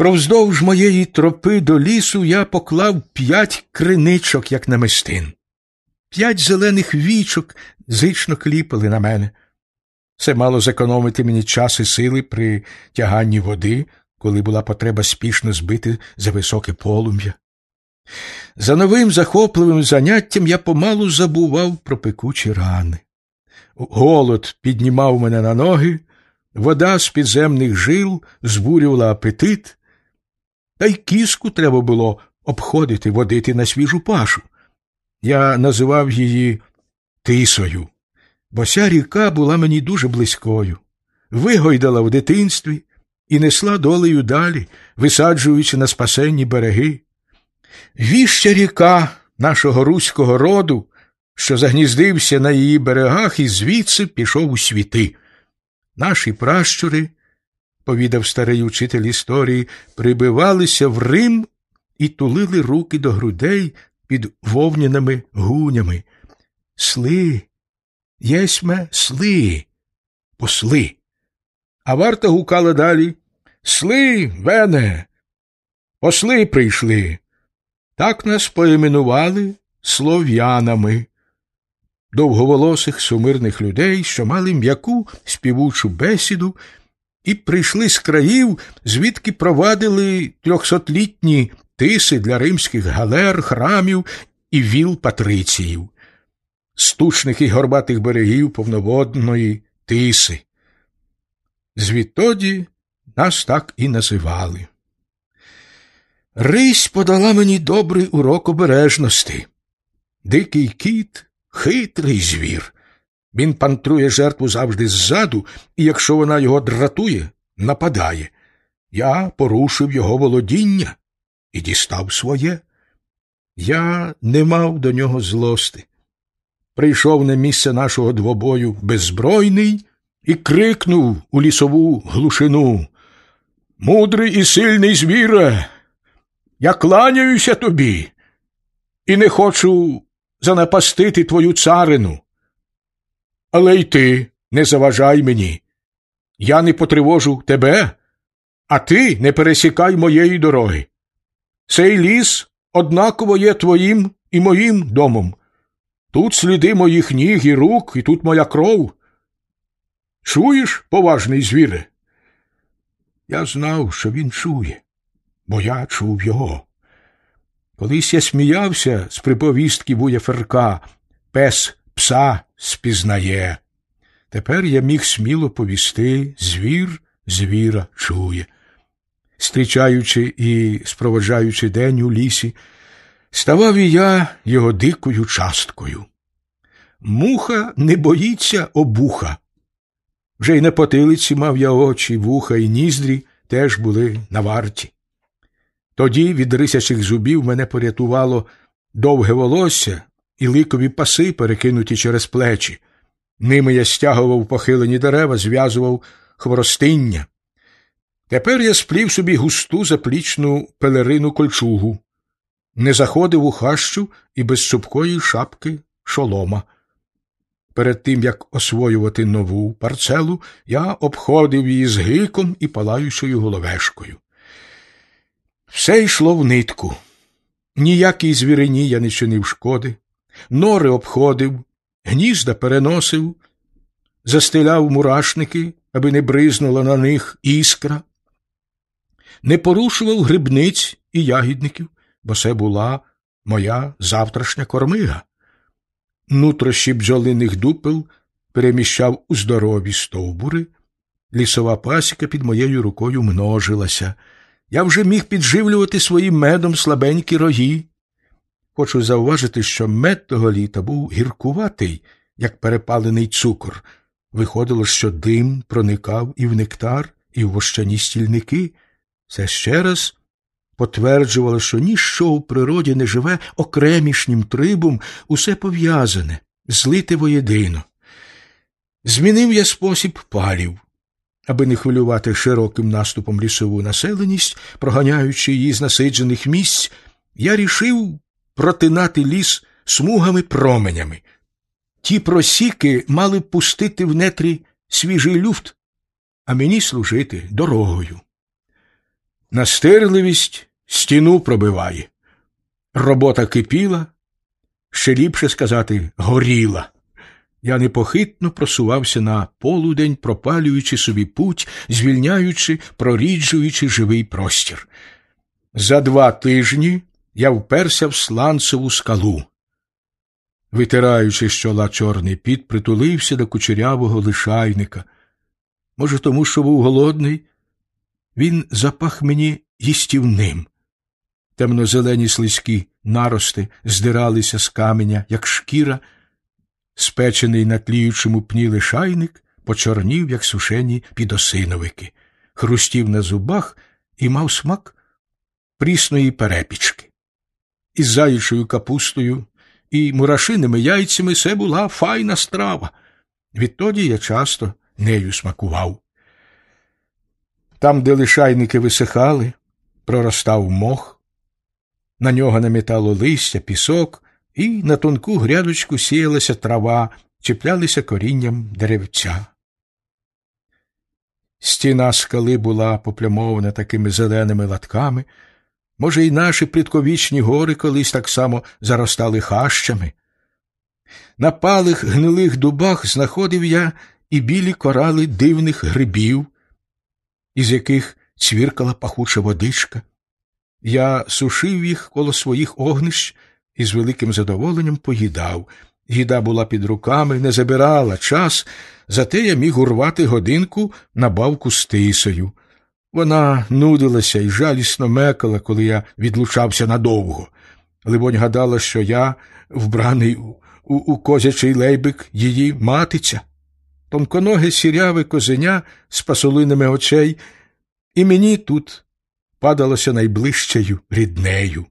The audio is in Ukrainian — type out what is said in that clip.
Провздовж моєї тропи до лісу я поклав п'ять криничок, як намистин. П'ять зелених вічок зично кліпали на мене. Це мало зекономити мені час і сили при тяганні води, коли була потреба спішно збити за високе полум'я. За новим захопливим заняттям я помалу забував про пекучі рани. Голод піднімав мене на ноги, вода з підземних жил збурювала апетит, та й кіску треба було обходити, водити на свіжу пашу. Я називав її Тисою, бо ця ріка була мені дуже близькою, вигойдала в дитинстві і несла долею далі, висаджуючи на спасенні береги. Віща ріка нашого руського роду, що загніздився на її берегах і звідси пішов у світи. Наші пращури, повідав старий учитель історії, прибивалися в Рим і тулили руки до грудей під вовняними гунями. Сли, єсме сли, посли. А варта гукала далі Сли, вене, посли прийшли. Так нас поіменували слов'янами, довговолосих сумирних людей, що мали м'яку співучу бесіду, і прийшли з країв, звідки провадили трьохсотлітні тиси для римських галер, храмів і віл патриціїв, стучних і горбатих берегів повноводної тиси. Звідтоді нас так і називали. Рись подала мені добрий урок обережності. Дикий кіт хитрий звір. Він пантрує жертву завжди ззаду, і якщо вона його дратує, нападає. Я порушив його володіння і дістав своє. Я не мав до нього злости. Прийшов на місце нашого двобою беззбройний і крикнув у лісову глушину Мудрий і сильний звіре, я кланяюся тобі і не хочу занапастити твою царину. Але й ти не заважай мені. Я не потривожу тебе, а ти не пересікай моєї дороги. Цей ліс однаково є твоїм і моїм домом. Тут сліди моїх ніг і рук, і тут моя кров. Чуєш, поважний звіре? Я знав, що він чує, бо я чув його. Колись я сміявся з приповістки Буяферка, пес пса спізнає. Тепер я міг сміло повісти звір звіра чує. Стрічаючи і спроводжаючи день у лісі, ставав і я його дикою часткою. Муха не боїться обуха. Вже й на потилиці мав я очі, вуха і ніздрі теж були на варті. Тоді від рисячих зубів мене порятувало довге волосся і ликові паси, перекинуті через плечі. Ними я стягував похилені дерева, зв'язував хворостиння. Тепер я сплів собі густу заплічну пелерину кольчугу, не заходив у хащу і без супкої шапки шолома. Перед тим, як освоювати нову парцелу, я обходив її з гиком і палаючою головешкою. Все йшло в нитку. Ніякій звірині я не чинив шкоди, нори обходив, гнізда переносив, застеляв мурашники, аби не бризнула на них іскра, не порушував грибниць і ягідників, бо це була моя завтрашня кормига. Нутрощі бджолиних дупел переміщав у здорові стовбури, лісова пасіка під моєю рукою множилася. Я вже міг підживлювати своїм медом слабенькі роги. Хочу зауважити, що мед того літа був гіркуватий, як перепалений цукор. Виходило, що дим проникав і в нектар, і в вощані стільники. Це ще раз потверджувало, що ніщо в природі не живе окремішнім трибом, усе пов'язане, злите воєдино. Змінив я спосіб палів аби не хвилювати широким наступом лісову населеність, проганяючи її з насиджених місць, я рішив протинати ліс смугами променями. Ті просіки мали пустити в нетрі свіжий люфт, а мені служити дорогою. Настирливість стіну пробиває. Робота кипіла, ще ліпше сказати, горіла. Я непохитно просувався на полудень, пропалюючи собі путь, звільняючи, проріджуючи живий простір. За два тижні я вперся в сланцеву скалу. Витираючи з чола чорний піт, притулився до кучерявого лишайника. Може, тому що був голодний, він запах мені їстівним. Темно-зелені слизькі нарости здиралися з каменя, як шкіра, спечений на тліючому пні лишайник почорнів, як сушені підосиновики, хрустів на зубах і мав смак прісної перепічки. Із заючою капустою і мурашиними яйцями це була файна страва. Відтоді я часто нею смакував. Там, де лишайники висихали, проростав мох, на нього намітало листя, пісок, і на тонку грядочку сіялася трава, чіплялися корінням деревця. Стіна скали була поплямована такими зеленими латками. Може, і наші предковічні гори колись так само заростали хащами. На палих гнилих дубах знаходив я і білі корали дивних грибів, із яких цвіркала пахуча водичка. Я сушив їх коло своїх огнищ і з великим задоволенням поїдав. Їда була під руками, не забирала час, зате я міг урвати годинку на бавку з тисою. Вона нудилася і жалісно мекала, коли я відлучався надовго. Либонь гадала, що я, вбраний у, у, у козячий лейбик, її матиця. Тонконоге сіряве козеня з пасолинами очей, і мені тут падалося найближчою ріднею.